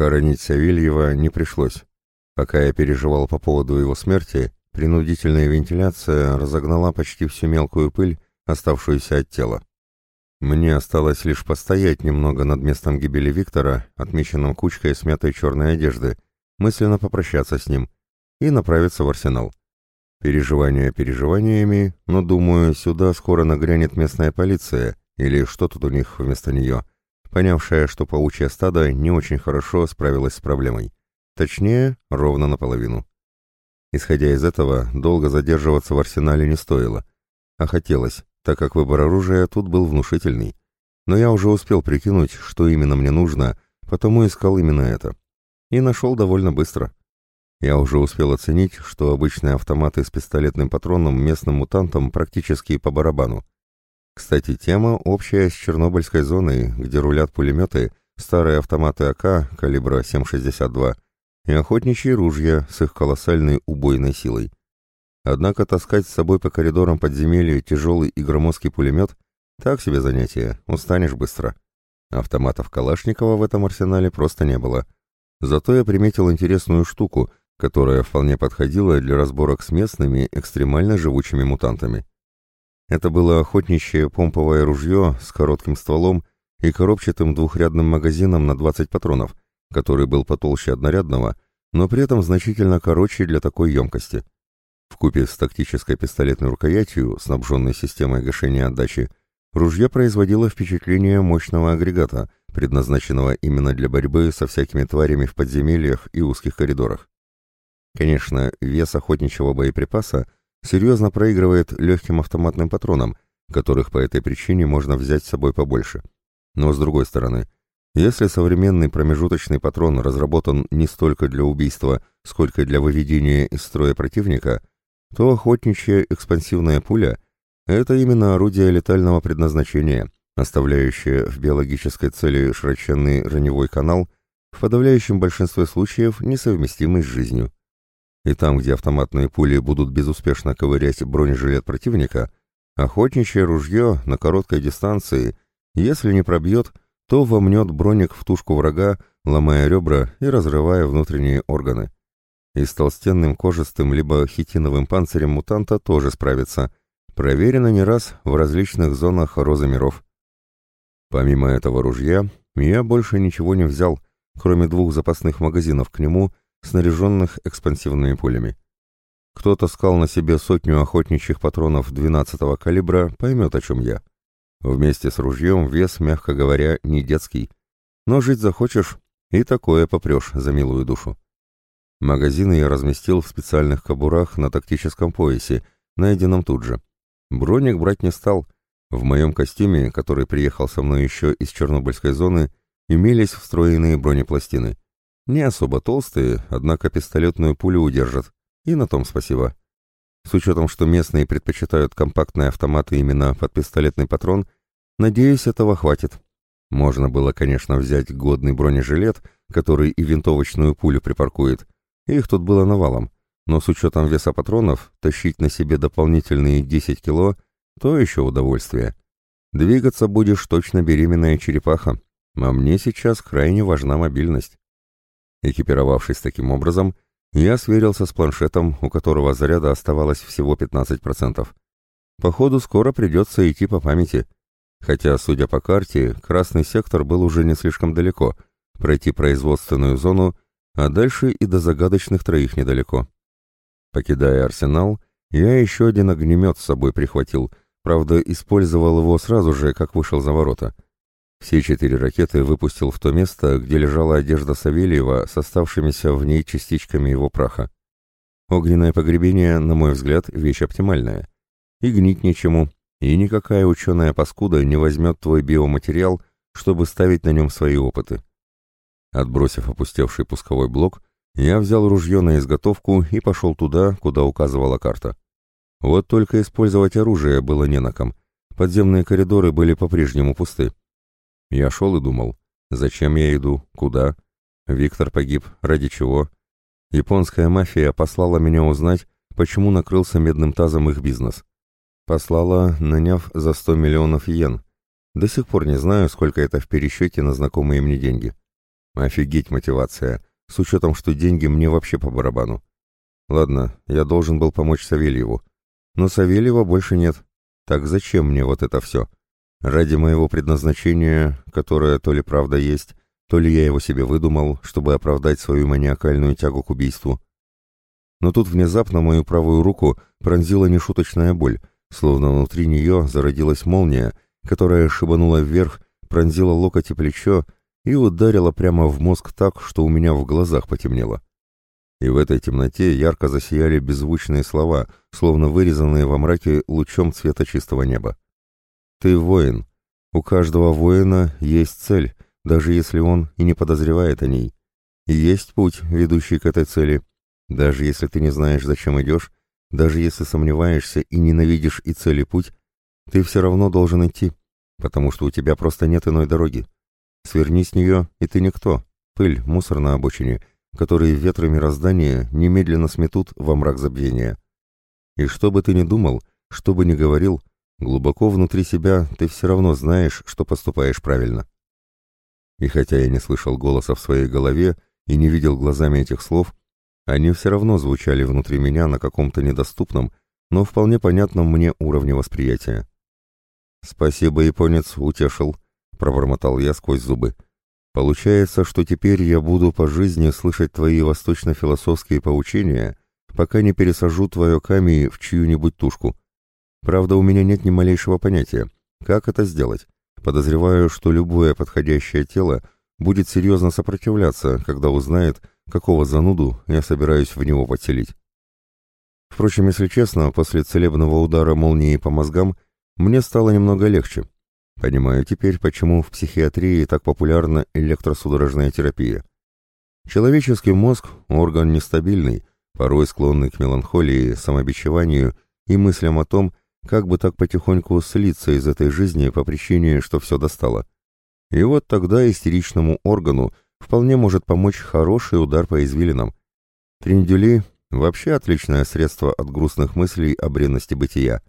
Хоронить Савельева не пришлось. Пока я переживал по поводу его смерти, принудительная вентиляция разогнала почти всю мелкую пыль, оставшуюся от тела. Мне осталось лишь постоять немного над местом гибели Виктора, отмеченным кучкой смятой черной одежды, мысленно попрощаться с ним и направиться в арсенал. Переживания переживаниями, но, думаю, сюда скоро нагрянет местная полиция, или что тут у них вместо нее, понявшая, что паучье стадо не очень хорошо справилось с проблемой. Точнее, ровно наполовину. Исходя из этого, долго задерживаться в арсенале не стоило. А хотелось, так как выбор оружия тут был внушительный. Но я уже успел прикинуть, что именно мне нужно, потому искал именно это. И нашел довольно быстро. Я уже успел оценить, что обычные автоматы с пистолетным патроном местным мутантам практически по барабану. Кстати, тема общая с Чернобыльской зоной, где рулят пулеметы, старые автоматы АК калибра 7,62 и охотничьи ружья с их колоссальной убойной силой. Однако таскать с собой по коридорам подземелья тяжелый и громоздкий пулемет – так себе занятие, устанешь быстро. Автоматов Калашникова в этом арсенале просто не было. Зато я приметил интересную штуку, которая вполне подходила для разборок с местными экстремально живучими мутантами. Это было охотничье помповое ружье с коротким стволом и коробчатым двухрядным магазином на 20 патронов, который был потолще однорядного, но при этом значительно короче для такой емкости. Вкупе с тактической пистолетной рукоятью, снабженной системой гашения отдачи, ружье производило впечатление мощного агрегата, предназначенного именно для борьбы со всякими тварями в подземельях и узких коридорах. Конечно, вес охотничьего боеприпаса серьезно проигрывает легким автоматным патронам, которых по этой причине можно взять с собой побольше. Но с другой стороны, если современный промежуточный патрон разработан не столько для убийства, сколько для выведения из строя противника, то охотничья экспансивная пуля – это именно орудие летального предназначения, оставляющее в биологической цели широченный раневой канал, в подавляющем большинстве случаев несовместимый с жизнью. И там, где автоматные пули будут безуспешно ковырять бронежилет противника, охотничье ружье на короткой дистанции, если не пробьет, то вомнет броник в тушку врага, ломая ребра и разрывая внутренние органы и с толстенным кожистым либо хитиновым панцирем мутанта тоже справится. Проверено не раз в различных зонах розы миров. Помимо этого ружья, я больше ничего не взял, кроме двух запасных магазинов к нему, снаряженных экспансивными пулями. Кто таскал на себе сотню охотничьих патронов 12-го калибра, поймет, о чем я. Вместе с ружьем вес, мягко говоря, не детский. Но жить захочешь, и такое попрешь за милую душу. Магазины я разместил в специальных кобурах на тактическом поясе, найденном тут же. Броник брать не стал. В моем костюме, который приехал со мной еще из Чернобыльской зоны, имелись встроенные бронепластины. Не особо толстые, однако пистолетную пулю удержат. И на том спасибо. С учетом, что местные предпочитают компактные автоматы именно под пистолетный патрон, надеюсь, этого хватит. Можно было, конечно, взять годный бронежилет, который и винтовочную пулю припаркует, их тут было навалом, но с учетом веса патронов тащить на себе дополнительные 10 кило – то еще удовольствие. Двигаться будешь точно беременная черепаха, а мне сейчас крайне важна мобильность. Экипировавшись таким образом, я сверился с планшетом, у которого заряда оставалось всего 15%. Походу, скоро придется идти по памяти. Хотя, судя по карте, красный сектор был уже не слишком далеко. Пройти производственную зону а дальше и до загадочных троих недалеко. Покидая арсенал, я еще один огнемет с собой прихватил, правда, использовал его сразу же, как вышел за ворота. Все четыре ракеты выпустил в то место, где лежала одежда Савельева с оставшимися в ней частичками его праха. Огненное погребение, на мой взгляд, вещь оптимальная. И гнить нечему, и никакая ученая паскуда не возьмет твой биоматериал, чтобы ставить на нем свои опыты. Отбросив опустевший пусковой блок, я взял ружье на изготовку и пошел туда, куда указывала карта. Вот только использовать оружие было не на ком. Подземные коридоры были по-прежнему пусты. Я шел и думал, зачем я иду, куда? Виктор погиб, ради чего? Японская мафия послала меня узнать, почему накрылся медным тазом их бизнес. Послала, наняв за 100 миллионов йен. До сих пор не знаю, сколько это в пересчете на знакомые мне деньги. Офигеть мотивация, с учетом, что деньги мне вообще по барабану. Ладно, я должен был помочь Савельеву. Но Савельева больше нет. Так зачем мне вот это все? Ради моего предназначения, которое то ли правда есть, то ли я его себе выдумал, чтобы оправдать свою маниакальную тягу к убийству. Но тут внезапно мою правую руку пронзила нешуточная боль, словно внутри нее зародилась молния, которая шибанула вверх, пронзила локоть и плечо и ударила прямо в мозг так, что у меня в глазах потемнело. И в этой темноте ярко засияли беззвучные слова, словно вырезанные во мраке лучом цвета чистого неба. «Ты воин. У каждого воина есть цель, даже если он и не подозревает о ней. И есть путь, ведущий к этой цели. Даже если ты не знаешь, зачем идешь, даже если сомневаешься и ненавидишь и цель, и путь, ты все равно должен идти, потому что у тебя просто нет иной дороги. Сверни с нее, и ты никто. Пыль, мусор на обочине, которые ветры мироздания немедленно сметут во мрак забвения. И что бы ты ни думал, что бы ни говорил, глубоко внутри себя ты все равно знаешь, что поступаешь правильно. И хотя я не слышал голоса в своей голове и не видел глазами этих слов, они все равно звучали внутри меня на каком-то недоступном, но вполне понятном мне уровне восприятия. «Спасибо, японец, утешил», — пробормотал я сквозь зубы. «Получается, что теперь я буду по жизни слышать твои восточно-философские поучения, пока не пересажу твое камень в чью-нибудь тушку. Правда, у меня нет ни малейшего понятия, как это сделать. Подозреваю, что любое подходящее тело будет серьезно сопротивляться, когда узнает, какого зануду я собираюсь в него подселить. Впрочем, если честно, после целебного удара молнии по мозгам мне стало немного легче. Понимаю теперь, почему в психиатрии так популярна электросудорожная терапия. Человеческий мозг – орган нестабильный, порой склонный к меланхолии, самобичеванию и мыслям о том, как бы так потихоньку слиться из этой жизни по причине, что все достало. И вот тогда истеричному органу вполне может помочь хороший удар по извилинам. Триндюли – вообще отличное средство от грустных мыслей о бренности бытия.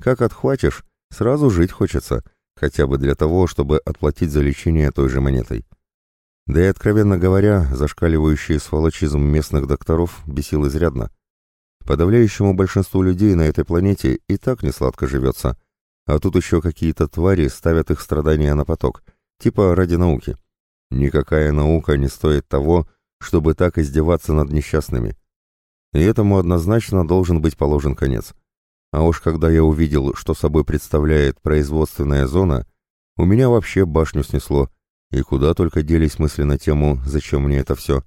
Как отхватишь, сразу жить хочется, хотя бы для того, чтобы отплатить за лечение той же монетой. Да и, откровенно говоря, зашкаливающий сволочизм местных докторов бесил изрядно. Подавляющему большинству людей на этой планете и так не сладко живется, а тут еще какие-то твари ставят их страдания на поток, типа ради науки. Никакая наука не стоит того, чтобы так издеваться над несчастными. И этому однозначно должен быть положен конец. А уж когда я увидел, что собой представляет производственная зона, у меня вообще башню снесло, и куда только делись мысли на тему «Зачем мне это все?».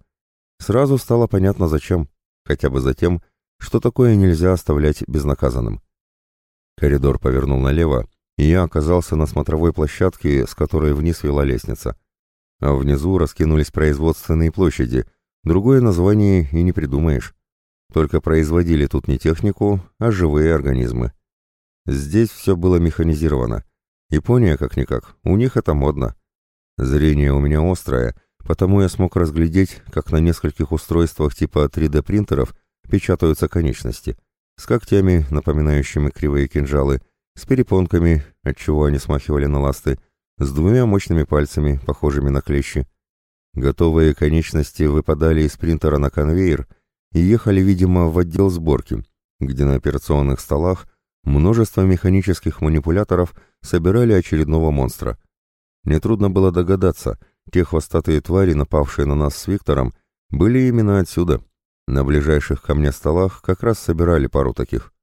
Сразу стало понятно зачем, хотя бы за тем, что такое нельзя оставлять безнаказанным. Коридор повернул налево, и я оказался на смотровой площадке, с которой вниз вела лестница а внизу раскинулись производственные площади, другое название и не придумаешь. Только производили тут не технику, а живые организмы. Здесь все было механизировано. Япония, как-никак, у них это модно. Зрение у меня острое, потому я смог разглядеть, как на нескольких устройствах типа 3D-принтеров печатаются конечности, с когтями, напоминающими кривые кинжалы, с перепонками, отчего они смахивали на ласты, с двумя мощными пальцами, похожими на клещи. Готовые конечности выпадали из принтера на конвейер и ехали, видимо, в отдел сборки, где на операционных столах множество механических манипуляторов собирали очередного монстра. Нетрудно было догадаться, те хвостатые твари, напавшие на нас с Виктором, были именно отсюда. На ближайших ко мне столах как раз собирали пару таких.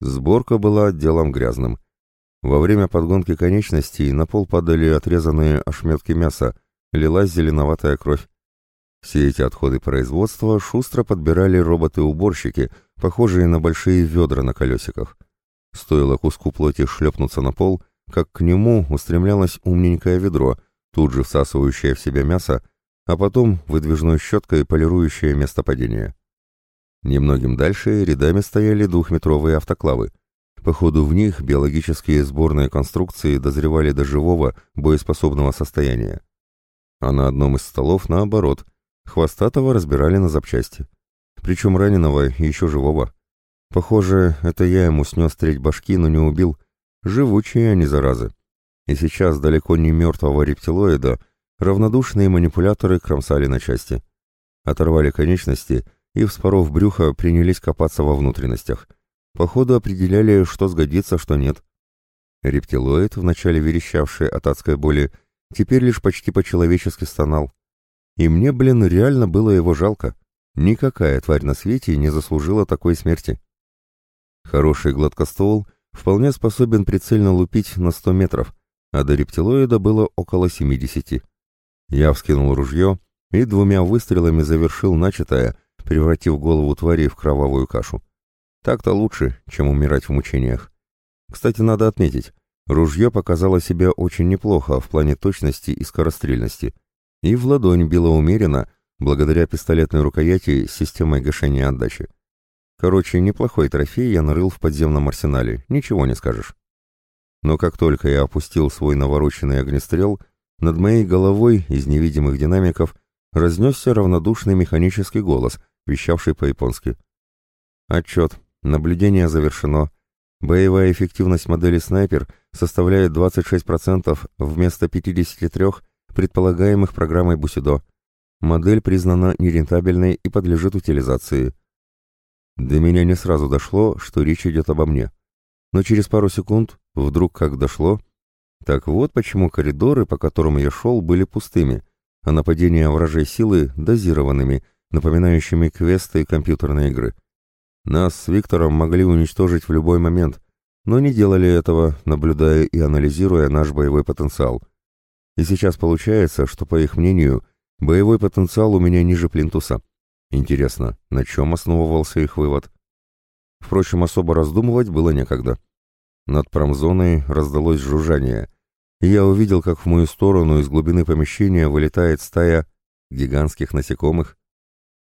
Сборка была делом грязным. Во время подгонки конечностей на пол падали отрезанные ошметки мяса, лилась зеленоватая кровь. Все эти отходы производства шустро подбирали роботы-уборщики, похожие на большие ведра на колесиках. Стоило куску плоти шлепнуться на пол, как к нему устремлялось умненькое ведро, тут же всасывающее в себя мясо, а потом выдвижной щеткой полирующее место падения. Немногим дальше рядами стояли двухметровые автоклавы — Походу в них биологические сборные конструкции дозревали до живого, боеспособного состояния. А на одном из столов, наоборот, хвостатого разбирали на запчасти. Причем раненого еще живого. Похоже, это я ему снес треть башки, но не убил. Живучие они, заразы. И сейчас далеко не мертвого рептилоида равнодушные манипуляторы кромсали на части. Оторвали конечности и, вспоров брюхо, принялись копаться во внутренностях. Походу определяли, что сгодится, что нет. Рептилоид, вначале верещавший от адской боли, теперь лишь почти по-человечески стонал. И мне, блин, реально было его жалко. Никакая тварь на свете не заслужила такой смерти. Хороший гладкоствол вполне способен прицельно лупить на 100 метров, а до рептилоида было около 70. Я вскинул ружье и двумя выстрелами завершил начатое, превратив голову твари в кровавую кашу. Так-то лучше, чем умирать в мучениях. Кстати, надо отметить, ружье показало себя очень неплохо в плане точности и скорострельности. И в ладонь било умеренно, благодаря пистолетной рукояти с системой гашения отдачи. Короче, неплохой трофей я нарыл в подземном арсенале, ничего не скажешь. Но как только я опустил свой навороченный огнестрел, над моей головой из невидимых динамиков разнесся равнодушный механический голос, вещавший по-японски. Отчет. Наблюдение завершено. Боевая эффективность модели «Снайпер» составляет 26% вместо 53% предполагаемых программой Бусидо. Модель признана нерентабельной и подлежит утилизации. До меня не сразу дошло, что речь идет обо мне. Но через пару секунд вдруг как дошло. Так вот почему коридоры, по которым я шел, были пустыми, а нападения вражей силы дозированными, напоминающими квесты компьютерной игры. Нас с Виктором могли уничтожить в любой момент, но не делали этого, наблюдая и анализируя наш боевой потенциал. И сейчас получается, что, по их мнению, боевой потенциал у меня ниже плинтуса. Интересно, на чем основывался их вывод? Впрочем, особо раздумывать было некогда. Над промзоной раздалось жужжание, и я увидел, как в мою сторону из глубины помещения вылетает стая гигантских насекомых.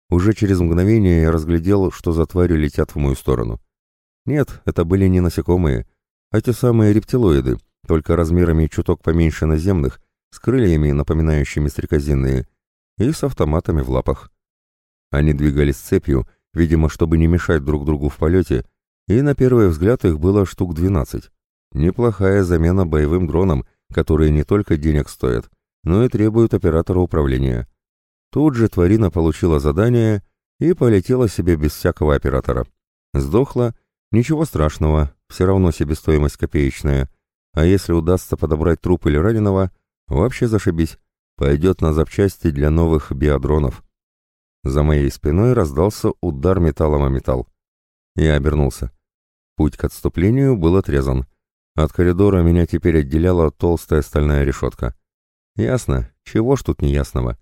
Уже через мгновение я разглядел, что за твари летят в мою сторону. Нет, это были не насекомые, а те самые рептилоиды, только размерами чуток поменьше наземных, с крыльями, напоминающими стрекозинные, и с автоматами в лапах. Они двигались цепью, видимо, чтобы не мешать друг другу в полете, и на первый взгляд их было штук 12. Неплохая замена боевым дронам, которые не только денег стоят, но и требуют оператора управления. Тут же тварина получила задание и полетела себе без всякого оператора. Сдохла, ничего страшного, все равно себестоимость копеечная, а если удастся подобрать труп или раненого, вообще зашибись, пойдет на запчасти для новых биодронов. За моей спиной раздался удар металлом о металл. Я обернулся. Путь к отступлению был отрезан. От коридора меня теперь отделяла толстая стальная решетка. Ясно, чего ж тут неясного.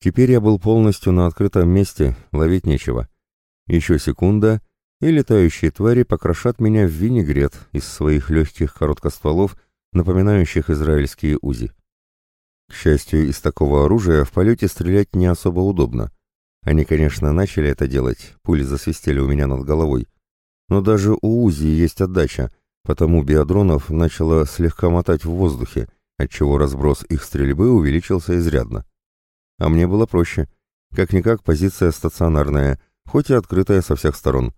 Теперь я был полностью на открытом месте, ловить нечего. Еще секунда, и летающие твари покрошат меня в винегрет из своих легких короткостволов, напоминающих израильские УЗИ. К счастью, из такого оружия в полете стрелять не особо удобно. Они, конечно, начали это делать, пули засвистели у меня над головой. Но даже у УЗИ есть отдача, потому биодронов начало слегка мотать в воздухе, отчего разброс их стрельбы увеличился изрядно. А мне было проще. Как-никак позиция стационарная, хоть и открытая со всех сторон.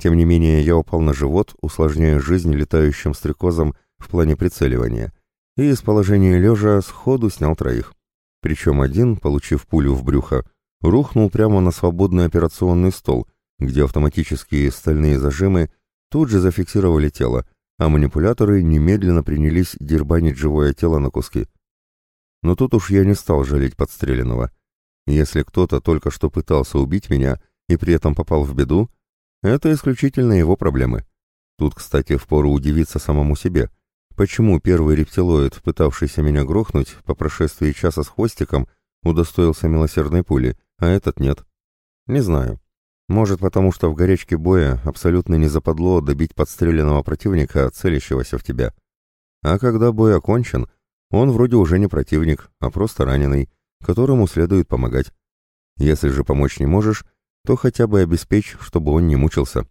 Тем не менее, я упал на живот, усложняя жизнь летающим стрекозом в плане прицеливания, и из положения лежа сходу снял троих. Причем один, получив пулю в брюхо, рухнул прямо на свободный операционный стол, где автоматические стальные зажимы тут же зафиксировали тело, а манипуляторы немедленно принялись дербанить живое тело на куски. Но тут уж я не стал жалеть подстреленного. Если кто-то только что пытался убить меня и при этом попал в беду, это исключительно его проблемы. Тут, кстати, впору удивиться самому себе. Почему первый рептилоид, пытавшийся меня грохнуть по прошествии часа с хвостиком, удостоился милосердной пули, а этот нет. Не знаю. Может, потому что в горячке боя абсолютно не западло добить подстреленного противника, целящегося в тебя. А когда бой окончен, он вроде уже не противник, а просто раненый, которому следует помогать. Если же помочь не можешь, то хотя бы обеспечь, чтобы он не мучился.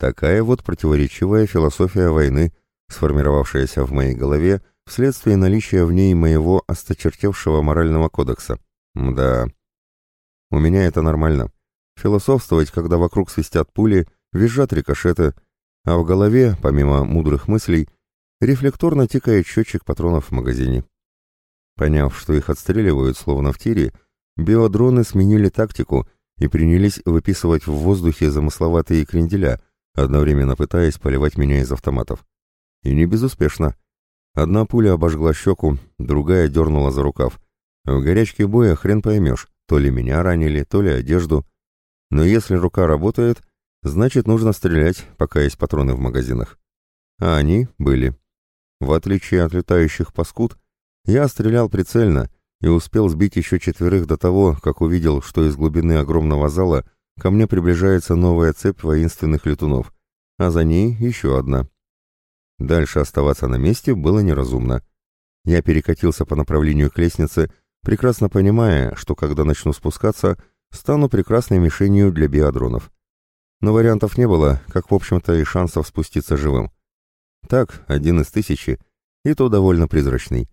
Такая вот противоречивая философия войны, сформировавшаяся в моей голове вследствие наличия в ней моего осточертевшего морального кодекса. Да, у меня это нормально. Философствовать, когда вокруг свистят пули, визжат рикошеты, а в голове, помимо мудрых мыслей, рефлекторно тикает счетчик патронов в магазине. Поняв, что их отстреливают, словно в тире, биодроны сменили тактику и принялись выписывать в воздухе замысловатые кренделя, одновременно пытаясь поливать меня из автоматов. И не безуспешно. Одна пуля обожгла щеку, другая дернула за рукав. В горячке боя хрен поймешь, то ли меня ранили, то ли одежду. Но если рука работает, значит нужно стрелять, пока есть патроны в магазинах. А они были. В отличие от летающих паскуд, я стрелял прицельно и успел сбить еще четверых до того, как увидел, что из глубины огромного зала ко мне приближается новая цепь воинственных летунов, а за ней еще одна. Дальше оставаться на месте было неразумно. Я перекатился по направлению к лестнице, прекрасно понимая, что когда начну спускаться, стану прекрасной мишенью для биодронов. Но вариантов не было, как, в общем-то, и шансов спуститься живым. Так, один из тысячи, и то довольно призрачный.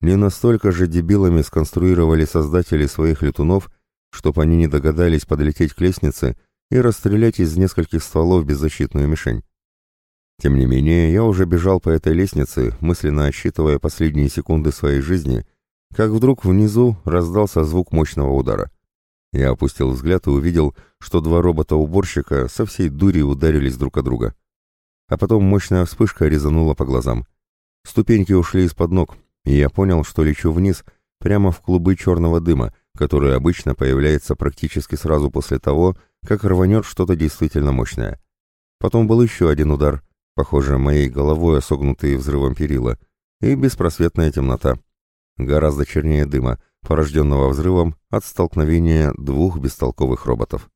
Не настолько же дебилами сконструировали создатели своих летунов, чтоб они не догадались подлететь к лестнице и расстрелять из нескольких стволов беззащитную мишень. Тем не менее, я уже бежал по этой лестнице, мысленно отсчитывая последние секунды своей жизни, как вдруг внизу раздался звук мощного удара. Я опустил взгляд и увидел, что два робота-уборщика со всей дури ударились друг о друга. А потом мощная вспышка резанула по глазам. Ступеньки ушли из-под ног, и я понял, что лечу вниз, прямо в клубы черного дыма, который обычно появляется практически сразу после того, как рванет что-то действительно мощное. Потом был еще один удар — похоже, моей головой осогнутые взрывом перила, и беспросветная темнота. Гораздо чернее дыма, порожденного взрывом от столкновения двух бестолковых роботов.